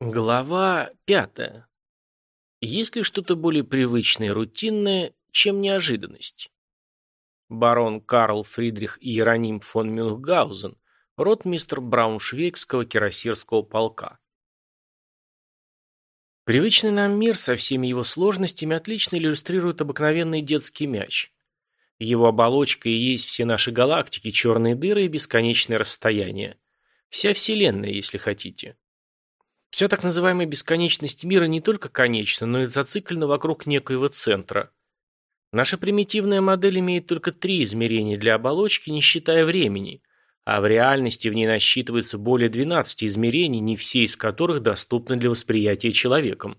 Глава пятая. Есть ли что-то более привычное и рутинное, чем неожиданность? Барон Карл Фридрих Иероним фон Мюнхгаузен, ротмистр Брауншвейгского кирасирского полка. Привычный нам мир со всеми его сложностями отлично иллюстрирует обыкновенный детский мяч. Его оболочка и есть все наши галактики, черные дыры и бесконечные расстояния. Вся Вселенная, если хотите. Вся так называемая бесконечность мира не только конечна, но и зациклена вокруг некоего центра. Наша примитивная модель имеет только три измерения для оболочки, не считая времени, а в реальности в ней насчитывается более 12 измерений, не все из которых доступны для восприятия человеком.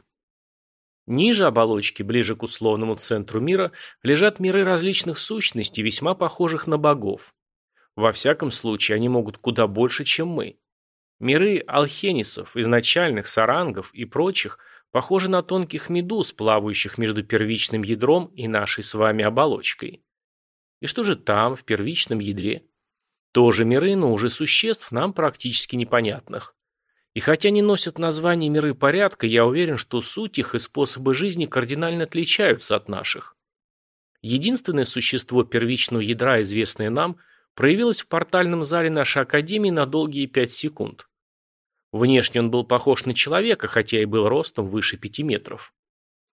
Ниже оболочки, ближе к условному центру мира, лежат миры различных сущностей, весьма похожих на богов. Во всяком случае, они могут куда больше, чем мы. Миры алхенисов, изначальных, сарангов и прочих похожи на тонких медуз, плавающих между первичным ядром и нашей с вами оболочкой. И что же там, в первичном ядре? Тоже миры, но уже существ нам практически непонятных. И хотя не носят название миры порядка, я уверен, что суть их и способы жизни кардинально отличаются от наших. Единственное существо первичного ядра, известное нам, проявилось в портальном зале нашей Академии на долгие пять секунд. Внешне он был похож на человека, хотя и был ростом выше пяти метров.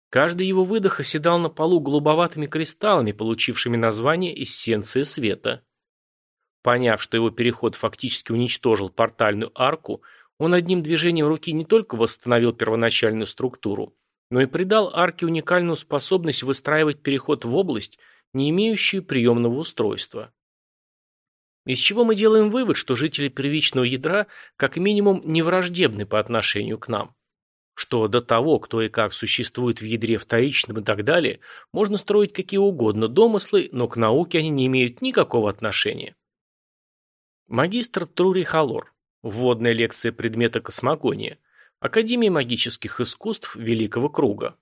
Каждый его выдох оседал на полу голубоватыми кристаллами, получившими название «эссенция света». Поняв, что его переход фактически уничтожил портальную арку, он одним движением руки не только восстановил первоначальную структуру, но и придал арке уникальную способность выстраивать переход в область, не имеющую приемного устройства. Из чего мы делаем вывод, что жители первичного ядра как минимум не враждебны по отношению к нам. Что до того, кто и как существует в ядре вторичном и так далее, можно строить какие угодно домыслы, но к науке они не имеют никакого отношения. Магистр Трури Халор. Вводная лекция предмета космогония. Академия магических искусств Великого Круга.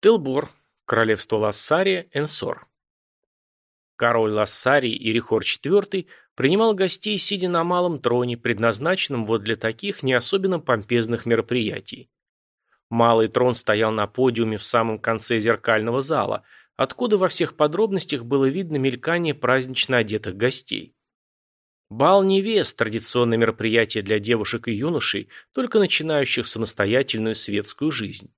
Телбор. Королевство Лассария, Энсор. Король Лассарий Ирихор IV принимал гостей, сидя на малом троне, предназначенном вот для таких не особенно помпезных мероприятий. Малый трон стоял на подиуме в самом конце зеркального зала, откуда во всех подробностях было видно мелькание празднично одетых гостей. Бал невест – традиционное мероприятие для девушек и юношей, только начинающих самостоятельную светскую жизнь.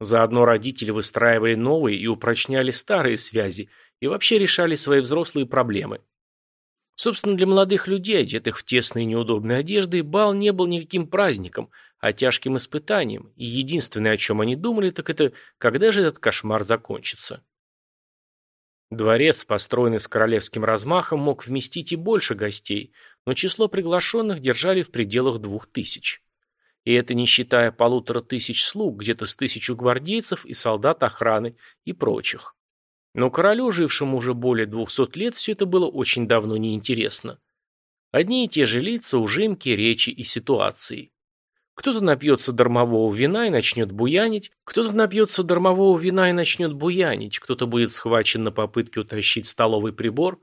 Заодно родители выстраивали новые и упрочняли старые связи – и вообще решали свои взрослые проблемы. Собственно, для молодых людей, одетых в тесные и неудобные одежды, бал не был никаким праздником, а тяжким испытанием, и единственное, о чем они думали, так это когда же этот кошмар закончится. Дворец, построенный с королевским размахом, мог вместить и больше гостей, но число приглашенных держали в пределах двух тысяч. И это не считая полутора тысяч слуг, где-то с тысячу гвардейцев и солдат охраны и прочих. Но королю, жившему уже более двухсот лет, все это было очень давно неинтересно. Одни и те же лица, ужимки, речи и ситуации. Кто-то напьется дармового вина и начнет буянить, кто-то напьется дармового вина и начнет буянить, кто-то будет схвачен на попытке утащить столовый прибор,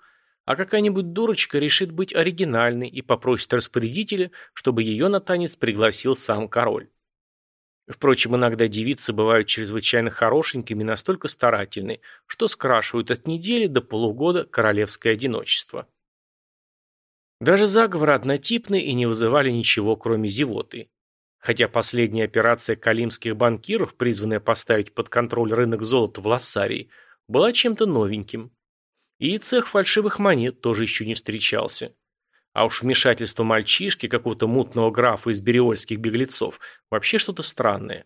а какая-нибудь дурочка решит быть оригинальной и попросит распорядителя, чтобы ее на танец пригласил сам король. Впрочем, иногда девицы бывают чрезвычайно хорошенькими и настолько старательны, что скрашивают от недели до полугода королевское одиночество. Даже заговоры однотипные и не вызывали ничего, кроме зевоты. Хотя последняя операция калимских банкиров, призванная поставить под контроль рынок золота в Лассарии, была чем-то новеньким. И цех фальшивых монет тоже еще не встречался. А уж вмешательство мальчишки, какого-то мутного графа из бериольских беглецов, вообще что-то странное.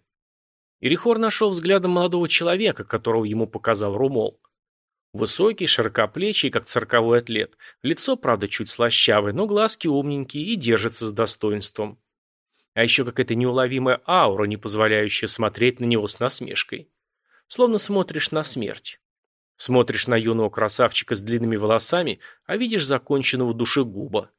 Ирихор нашел взглядом молодого человека, которого ему показал Румол. Высокий, широкоплечий, как цирковой атлет. Лицо, правда, чуть слащавое, но глазки умненькие и держится с достоинством. А еще какая-то неуловимая аура, не позволяющая смотреть на него с насмешкой. Словно смотришь на смерть. Смотришь на юного красавчика с длинными волосами, а видишь законченного душегуба.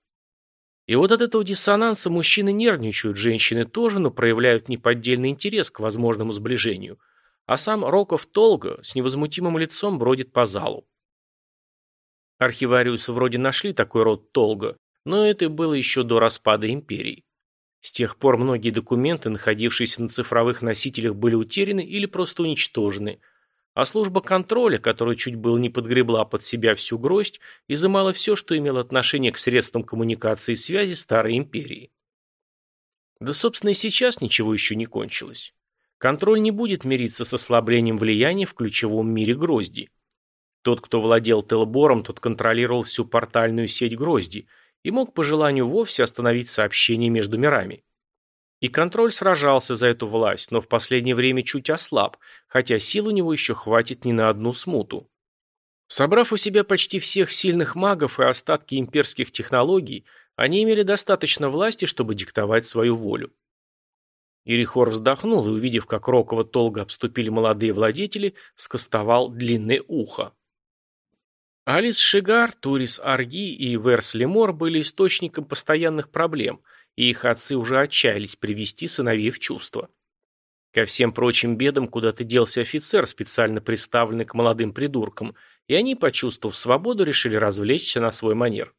И вот от этого диссонанса мужчины нервничают, женщины тоже, но проявляют неподдельный интерес к возможному сближению. А сам Роков Толго с невозмутимым лицом бродит по залу. Архивариусы вроде нашли такой род Толго, но это было еще до распада империи. С тех пор многие документы, находившиеся на цифровых носителях, были утеряны или просто уничтожены, а служба контроля, которая чуть было не подгребла под себя всю гроздь, изымала все, что имело отношение к средствам коммуникации и связи Старой Империи. Да, собственно, и сейчас ничего еще не кончилось. Контроль не будет мириться с ослаблением влияния в ключевом мире Грозди. Тот, кто владел Телбором, тот контролировал всю портальную сеть Грозди и мог по желанию вовсе остановить сообщение между мирами. И контроль сражался за эту власть, но в последнее время чуть ослаб, хотя сил у него еще хватит не на одну смуту. Собрав у себя почти всех сильных магов и остатки имперских технологий, они имели достаточно власти, чтобы диктовать свою волю. Ирихор вздохнул и, увидев, как Рокова толго обступили молодые владетели, скостовал длинное ухо. Алис Шигар, Турис Арги и Верс Лемор были источником постоянных проблем – и их отцы уже отчаялись привести сыновей в чувство. Ко всем прочим бедам куда-то делся офицер, специально приставленный к молодым придуркам, и они, почувствовав свободу, решили развлечься на свой манер.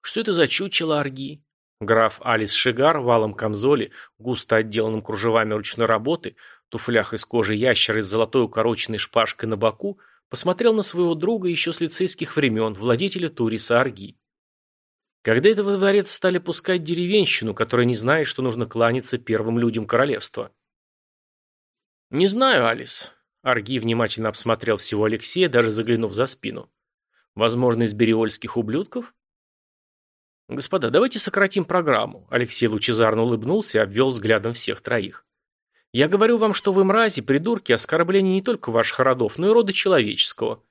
Что это за чучело орги? Граф Алис Шигар в алом камзоле, густо отделанном кружевами ручной работы, туфлях из кожи ящера с золотой укороченной шпажкой на боку, посмотрел на своего друга еще с лицейских времен, владетеля Туриса Арги. Когда это во дворец стали пускать деревенщину, которая не знает, что нужно кланяться первым людям королевства? Не знаю, Алис. Арги внимательно обсмотрел всего Алексея, даже заглянув за спину. Возможно, из бериольских ублюдков? Господа, давайте сократим программу. Алексей лучезарно улыбнулся и обвел взглядом всех троих. Я говорю вам, что вы мрази, придурки, оскорбления не только ваших родов, но и рода человеческого.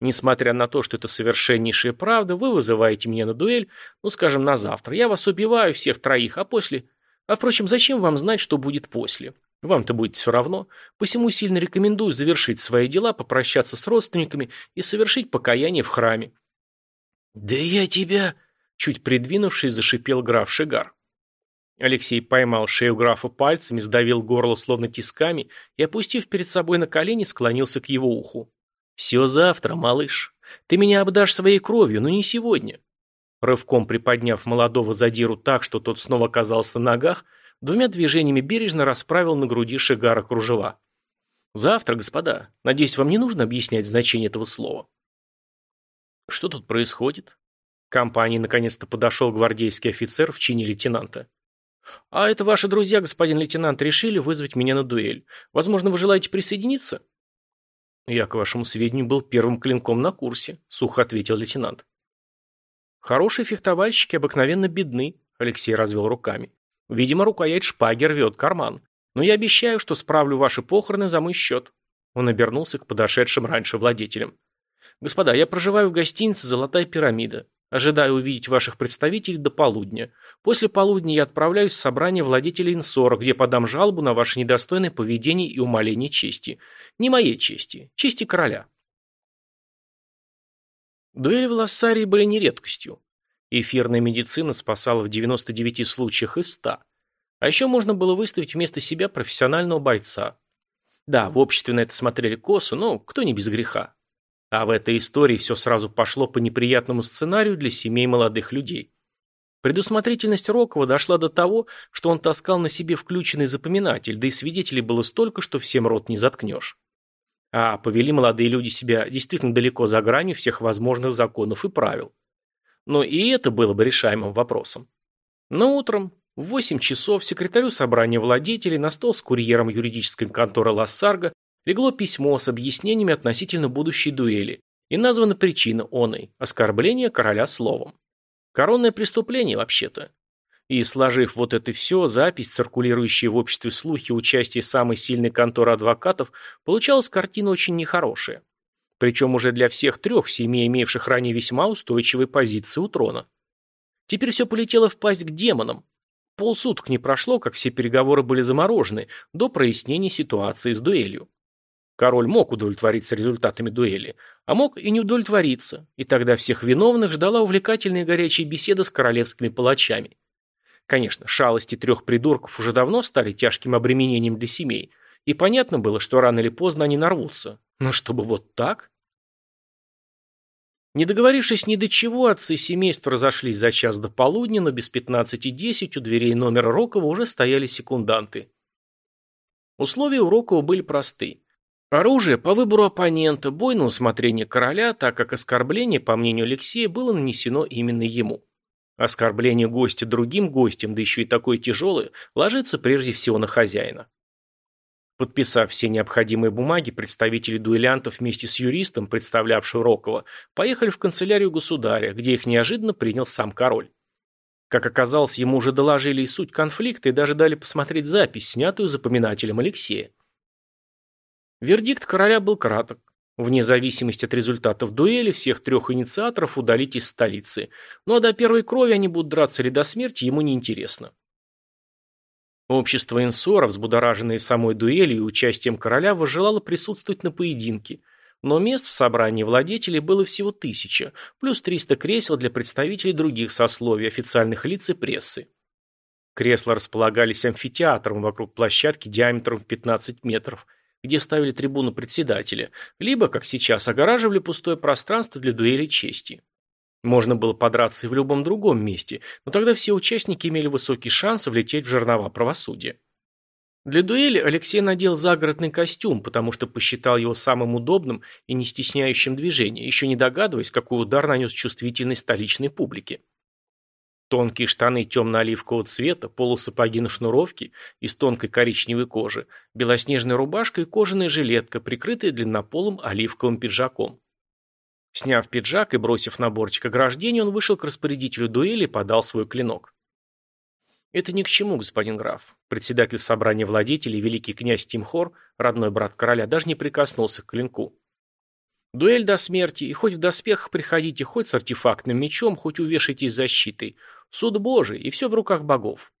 Несмотря на то, что это совершеннейшая правда, вы вызываете меня на дуэль, ну, скажем, на завтра. Я вас убиваю, всех троих, а после... А, впрочем, зачем вам знать, что будет после? Вам-то будет все равно. Посему сильно рекомендую завершить свои дела, попрощаться с родственниками и совершить покаяние в храме. «Да я тебя...» Чуть придвинувшись, зашипел граф Шигар. Алексей поймал шею графа пальцами, сдавил горло словно тисками и, опустив перед собой на колени, склонился к его уху. «Все завтра, малыш. Ты меня обдашь своей кровью, но не сегодня». Рывком приподняв молодого задиру так, что тот снова оказался на ногах, двумя движениями бережно расправил на груди Шигара кружева. «Завтра, господа. Надеюсь, вам не нужно объяснять значение этого слова». «Что тут происходит?» К компании наконец-то подошел гвардейский офицер в чине лейтенанта. «А это ваши друзья, господин лейтенант, решили вызвать меня на дуэль. Возможно, вы желаете присоединиться?» «Я, к вашему сведению, был первым клинком на курсе», — сухо ответил лейтенант. «Хорошие фехтовальщики обыкновенно бедны», — Алексей развел руками. «Видимо, рукоять шпаги рвет карман. Но я обещаю, что справлю ваши похороны за мой счет». Он обернулся к подошедшим раньше владетелям. «Господа, я проживаю в гостинице «Золотая пирамида». Ожидаю увидеть ваших представителей до полудня. После полудня я отправляюсь в собрание владетелей Инсора, где подам жалобу на ваше недостойное поведение и умаление чести. Не моей чести, чести короля. Дуэли в Лассарии были не редкостью. Эфирная медицина спасала в 99 случаях из 100. А еще можно было выставить вместо себя профессионального бойца. Да, в обществе на это смотрели косо, но кто не без греха. А в этой истории все сразу пошло по неприятному сценарию для семей молодых людей. Предусмотрительность Рокова дошла до того, что он таскал на себе включенный запоминатель, да и свидетелей было столько, что всем рот не заткнешь. А повели молодые люди себя действительно далеко за гранью всех возможных законов и правил. Но и это было бы решаемым вопросом. Но утром в 8 часов секретарю собрания владетелей на стол с курьером юридической конторы Лассарга легло письмо с объяснениями относительно будущей дуэли, и названа причина оной – оскорбление короля словом. Коронное преступление, вообще-то. И сложив вот это все, запись, циркулирующая в обществе слухи участия самой сильной конторы адвокатов, получалась картина очень нехорошая. Причем уже для всех трех семей, имевших ранее весьма устойчивые позиции у трона. Теперь все полетело в пасть к демонам. Полсуток не прошло, как все переговоры были заморожены, до прояснения ситуации с дуэлью. Король мог удовлетвориться результатами дуэли, а мог и не удовлетвориться, и тогда всех виновных ждала увлекательная горячая беседа с королевскими палачами. Конечно, шалости трех придурков уже давно стали тяжким обременением для семей, и понятно было, что рано или поздно они нарвутся. Но чтобы вот так? Не договорившись ни до чего, отцы семейства разошлись за час до полудня, но без пятнадцати десять у дверей номера Рокова уже стояли секунданты. Условия у Рокова были просты. Оружие по выбору оппонента, бой на усмотрение короля, так как оскорбление, по мнению Алексея, было нанесено именно ему. Оскорбление гостя другим гостем, да еще и такое тяжелое, ложится прежде всего на хозяина. Подписав все необходимые бумаги, представители дуэлянтов вместе с юристом, представлявшим Рокова, поехали в канцелярию государя, где их неожиданно принял сам король. Как оказалось, ему уже доложили и суть конфликта и даже дали посмотреть запись, снятую запоминателем Алексея. Вердикт короля был краток. Вне зависимости от результатов дуэли, всех трех инициаторов удалить из столицы. Ну а до первой крови они будут драться или до смерти, ему не интересно. Общество инсора, взбудораженное самой дуэлью и участием короля, возжелало присутствовать на поединке, но мест в собрании владетелей было всего тысяча, плюс 300 кресел для представителей других сословий, официальных лиц и прессы. Кресла располагались амфитеатром вокруг площадки диаметром в 15 метров, где ставили трибуну председателя, либо, как сейчас, огораживали пустое пространство для дуэли чести. Можно было подраться и в любом другом месте, но тогда все участники имели высокий шанс влететь в жернова правосудия. Для дуэли Алексей надел загородный костюм, потому что посчитал его самым удобным и не стесняющим движения, еще не догадываясь, какой удар нанес чувствительной столичной публике. Тонкие штаны темно-оливкового цвета, полусапоги на шнуровке из тонкой коричневой кожи, белоснежная рубашка и кожаная жилетка, прикрытая длиннополым оливковым пиджаком. Сняв пиджак и бросив на бортик ограждения, он вышел к распорядителю дуэли и подал свой клинок. «Это ни к чему, господин граф». Председатель собрания владетелей, великий князь Тимхор, родной брат короля, даже не прикоснулся к клинку. «Дуэль до смерти, и хоть в доспехах приходите, хоть с артефактным мечом, хоть увешайтесь защитой. Суд Божий, и все в руках богов».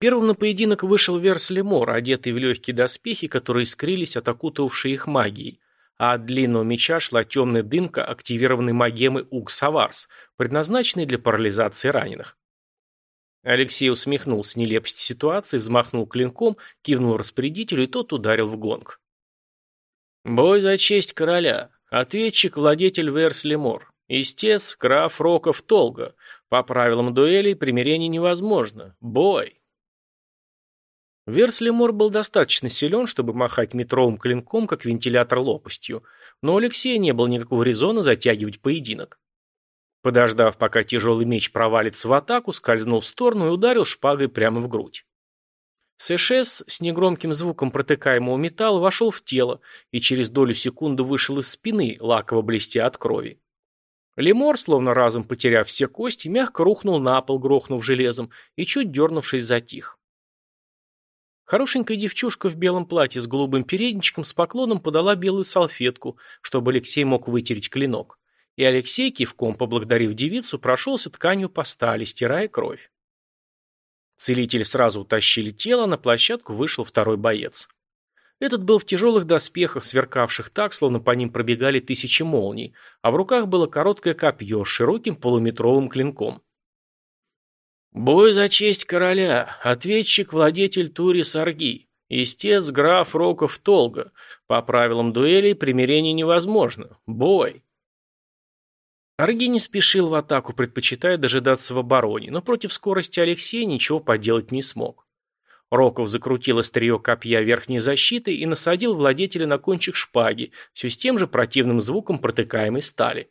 Первым на поединок вышел Верс Лемор, одетый в легкие доспехи, которые искрились от окутывавшей их магией, а от длинного меча шла темная дымка активированной магемы Уг-Саварс, предназначенной для парализации раненых. Алексей усмехнулся нелепости ситуации, взмахнул клинком, кивнул распорядителю, и тот ударил в гонг. «Бой за честь короля. Ответчик – владетель Верс Лемор. Истец – граф Роков Толга. По правилам дуэли примирение невозможно. Бой!» Верслимор был достаточно силен, чтобы махать метровым клинком, как вентилятор лопастью, но у Алексея не было никакого резона затягивать поединок. Подождав, пока тяжелый меч провалится в атаку, скользнул в сторону и ударил шпагой прямо в грудь. СШС с негромким звуком протыкаемого металла вошел в тело и через долю секунды вышел из спины, лаково блестя от крови. Лемор, словно разом потеряв все кости, мягко рухнул на пол, грохнув железом, и чуть дернувшись затих. Хорошенькая девчушка в белом платье с голубым передничком с поклоном подала белую салфетку, чтобы Алексей мог вытереть клинок. И Алексей, кивком поблагодарив девицу, прошелся тканью по стали, стирая кровь. Целители сразу утащили тело, на площадку вышел второй боец. Этот был в тяжелых доспехах, сверкавших так, словно по ним пробегали тысячи молний, а в руках было короткое копье с широким полуметровым клинком. Бой за честь короля. Ответчик владетель Тури Сарги. Истец граф Роков Толга. По правилам дуэли примирение невозможно. Бой. Арги не спешил в атаку, предпочитая дожидаться в обороне, но против скорости Алексея ничего поделать не смог. Роков закрутил острие копья верхней защиты и насадил владетеля на кончик шпаги, все с тем же противным звуком протыкаемой стали.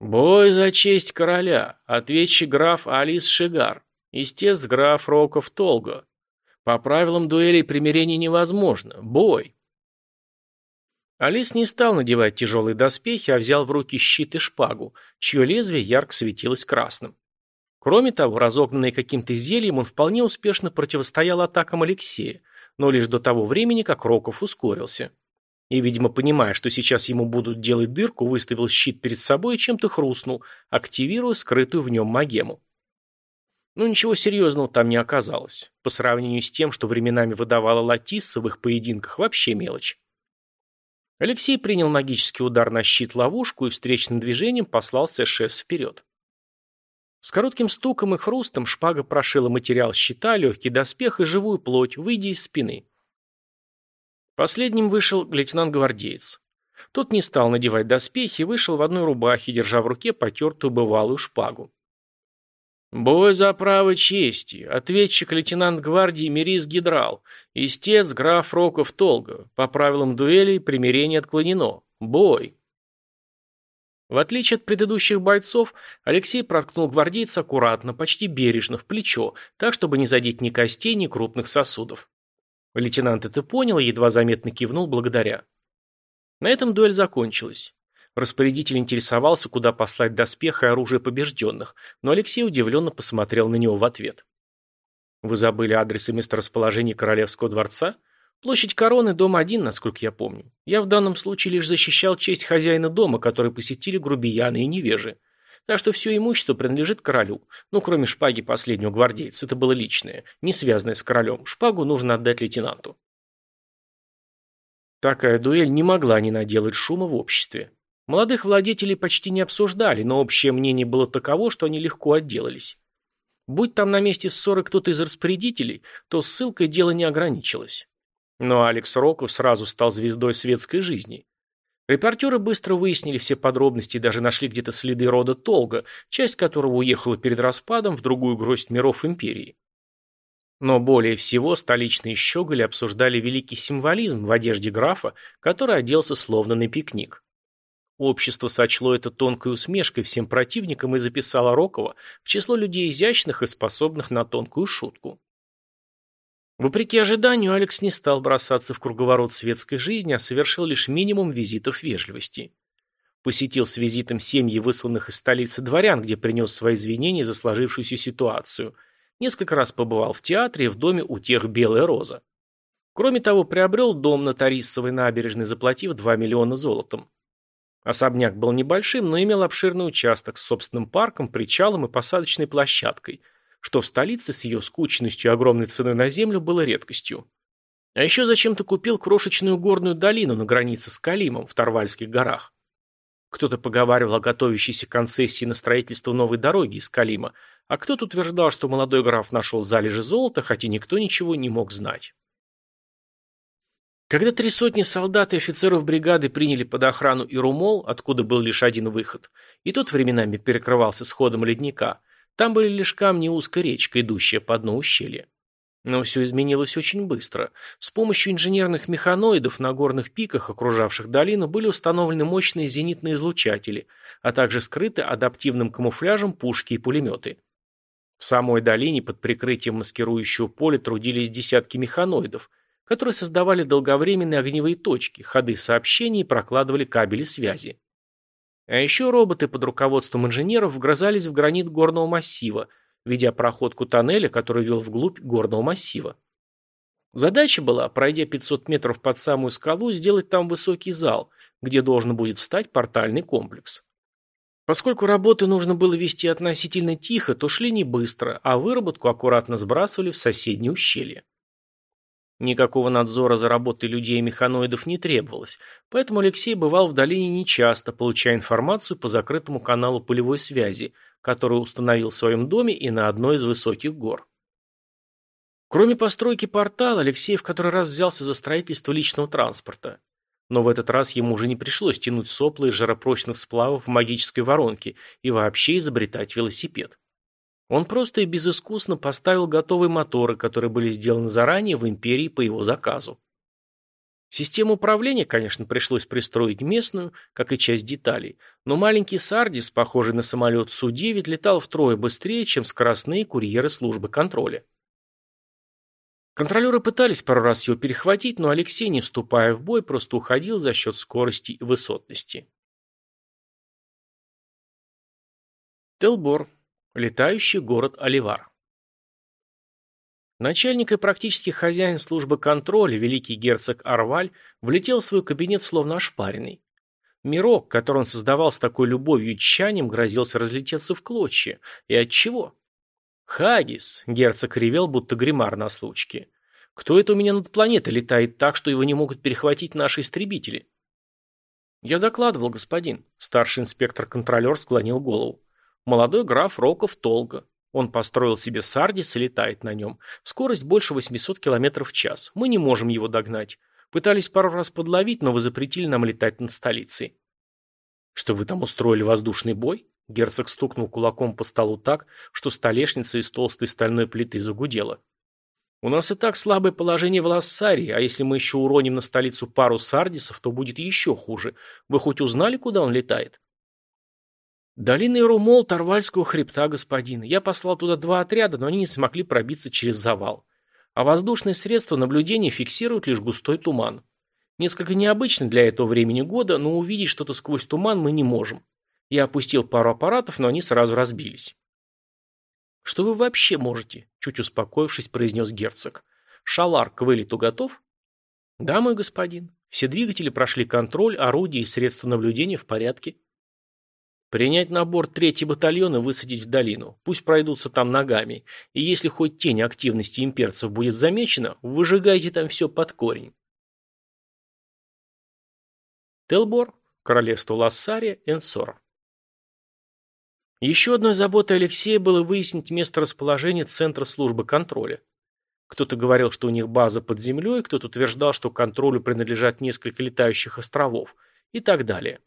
«Бой за честь короля. Ответчик граф Алис Шигар. Истец граф Роков Толго. По правилам дуэли примирение невозможно. Бой!» Алис не стал надевать тяжелые доспехи, а взял в руки щит и шпагу, чье лезвие ярко светилось красным. Кроме того, разогнанный каким-то зельем, он вполне успешно противостоял атакам Алексея, но лишь до того времени, как Роков ускорился и, видимо, понимая, что сейчас ему будут делать дырку, выставил щит перед собой и чем-то хрустнул, активируя скрытую в нем магему. Но ничего серьезного там не оказалось. По сравнению с тем, что временами выдавала Латисса в их поединках, вообще мелочь. Алексей принял магический удар на щит-ловушку и встречным движением послал СШС вперед. С коротким стуком и хрустом шпага прошила материал щита, легкий доспех и живую плоть, выйдя из спины. Последним вышел лейтенант-гвардеец. Тот не стал надевать доспехи вышел в одной рубахе, держа в руке потертую бывалую шпагу. «Бой за право чести. Ответчик лейтенант гвардии Мирис Гидрал. Истец граф Роков Толга. По правилам дуэли примирение отклонено. Бой!» В отличие от предыдущих бойцов, Алексей проткнул гвардейца аккуратно, почти бережно, в плечо, так, чтобы не задеть ни костей, ни крупных сосудов. Лейтенант это понял и едва заметно кивнул благодаря. На этом дуэль закончилась. Распорядитель интересовался, куда послать доспех и оружие побежденных, но Алексей удивленно посмотрел на него в ответ. «Вы забыли адрес и месторасположение Королевского дворца?» Площадь Короны, дом один, насколько я помню. Я в данном случае лишь защищал честь хозяина дома, который посетили грубияны и невежи. Так что все имущество принадлежит королю. Ну, кроме шпаги последнего гвардейца. Это было личное, не связанное с королем. Шпагу нужно отдать лейтенанту. Такая дуэль не могла не наделать шума в обществе. Молодых владетелей почти не обсуждали, но общее мнение было таково, что они легко отделались. Будь там на месте ссоры кто-то из распорядителей, то ссылкой дело не ограничилось. Но Алекс Роков сразу стал звездой светской жизни. Репортеры быстро выяснили все подробности и даже нашли где-то следы рода Толга, часть которого уехала перед распадом в другую гроздь миров империи. Но более всего столичные щеголи обсуждали великий символизм в одежде графа, который оделся словно на пикник. Общество сочло это тонкой усмешкой всем противникам и записало Рокова в число людей изящных и способных на тонкую шутку. Вопреки ожиданию, Алекс не стал бросаться в круговорот светской жизни, а совершил лишь минимум визитов вежливости. Посетил с визитом семьи высланных из столицы дворян, где принес свои извинения за сложившуюся ситуацию. Несколько раз побывал в театре и в доме у тех «Белая роза». Кроме того, приобрел дом на Тарисовой набережной, заплатив 2 миллиона золотом. Особняк был небольшим, но имел обширный участок с собственным парком, причалом и посадочной площадкой – что в столице с ее скучностью и огромной ценой на землю было редкостью. А еще зачем-то купил крошечную горную долину на границе с Калимом в Тарвальских горах. Кто-то поговаривал о готовящейся концессии на строительство новой дороги из Калима, а кто-то утверждал, что молодой граф нашел залежи золота, хотя никто ничего не мог знать. Когда три сотни солдат и офицеров бригады приняли под охрану Ирумол, откуда был лишь один выход, и тот временами перекрывался сходом ледника – там были лишь камни и узкая речка, идущая по дну ущелья. Но все изменилось очень быстро. С помощью инженерных механоидов на горных пиках, окружавших долину, были установлены мощные зенитные излучатели, а также скрыты адаптивным камуфляжем пушки и пулеметы. В самой долине под прикрытием маскирующего поля трудились десятки механоидов, которые создавали долговременные огневые точки, ходы сообщений и прокладывали кабели связи. А еще роботы под руководством инженеров вгрызались в гранит горного массива, ведя проходку тоннеля, который вел вглубь горного массива. Задача была, пройдя 500 метров под самую скалу, сделать там высокий зал, где должен будет встать портальный комплекс. Поскольку работы нужно было вести относительно тихо, то шли не быстро, а выработку аккуратно сбрасывали в соседнее ущелье. Никакого надзора за работой людей и механоидов не требовалось, поэтому Алексей бывал в долине нечасто, получая информацию по закрытому каналу полевой связи, который установил в своем доме и на одной из высоких гор. Кроме постройки портала, Алексей в который раз взялся за строительство личного транспорта. Но в этот раз ему уже не пришлось тянуть сопла из жаропрочных сплавов в магической воронке и вообще изобретать велосипед. Он просто и безыскусно поставил готовые моторы, которые были сделаны заранее в империи по его заказу. Систему управления, конечно, пришлось пристроить местную, как и часть деталей, но маленький Сардис, похожий на самолет Су-9, летал втрое быстрее, чем скоростные курьеры службы контроля. Контролеры пытались пару раз его перехватить, но Алексей, не вступая в бой, просто уходил за счет скорости и высотности. Телбор. Летающий город Оливар. Начальник и практически хозяин службы контроля, великий герцог Арваль, влетел в свой кабинет словно ошпаренный. Мирок, который он создавал с такой любовью и тщанием, грозился разлететься в клочья. И от чего? Хагис, герцог ревел, будто гримар на случке. Кто это у меня над планетой летает так, что его не могут перехватить наши истребители? Я докладывал, господин. Старший инспектор-контролер склонил голову. Молодой граф Роков Толга. Он построил себе Сардис и летает на нем. Скорость больше 800 км в час. Мы не можем его догнать. Пытались пару раз подловить, но вы запретили нам летать над столицей. Что вы там устроили воздушный бой? Герцог стукнул кулаком по столу так, что столешница из толстой стальной плиты загудела. У нас и так слабое положение в Лассарии, а если мы еще уроним на столицу пару сардисов, то будет еще хуже. Вы хоть узнали, куда он летает? Долина Ирумол Тарвальского хребта, господин. Я послал туда два отряда, но они не смогли пробиться через завал. А воздушные средства наблюдения фиксируют лишь густой туман. Несколько необычно для этого времени года, но увидеть что-то сквозь туман мы не можем. Я опустил пару аппаратов, но они сразу разбились. «Что вы вообще можете?» – чуть успокоившись, произнес герцог. «Шалар к вылету готов?» «Да, мой господин. Все двигатели прошли контроль, орудия и средства наблюдения в порядке». «Принять на борт третий батальон и высадить в долину. Пусть пройдутся там ногами. И если хоть тень активности имперцев будет замечена, выжигайте там все под корень». Телбор, королевство Лассария, Энсор. Еще одной заботой Алексея было выяснить место расположения Центра службы контроля. Кто-то говорил, что у них база под землей, кто-то утверждал, что контролю принадлежат несколько летающих островов и так далее.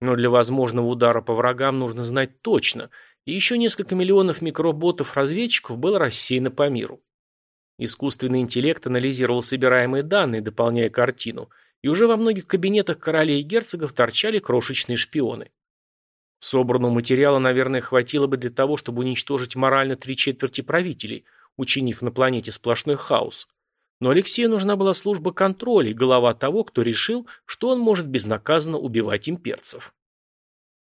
Но для возможного удара по врагам нужно знать точно, и еще несколько миллионов микроботов-разведчиков было рассеяно по миру. Искусственный интеллект анализировал собираемые данные, дополняя картину, и уже во многих кабинетах королей и герцогов торчали крошечные шпионы. Собранного материала, наверное, хватило бы для того, чтобы уничтожить морально три четверти правителей, учинив на планете сплошной хаос. Но Алексею нужна была служба контроля и голова того, кто решил, что он может безнаказанно убивать имперцев.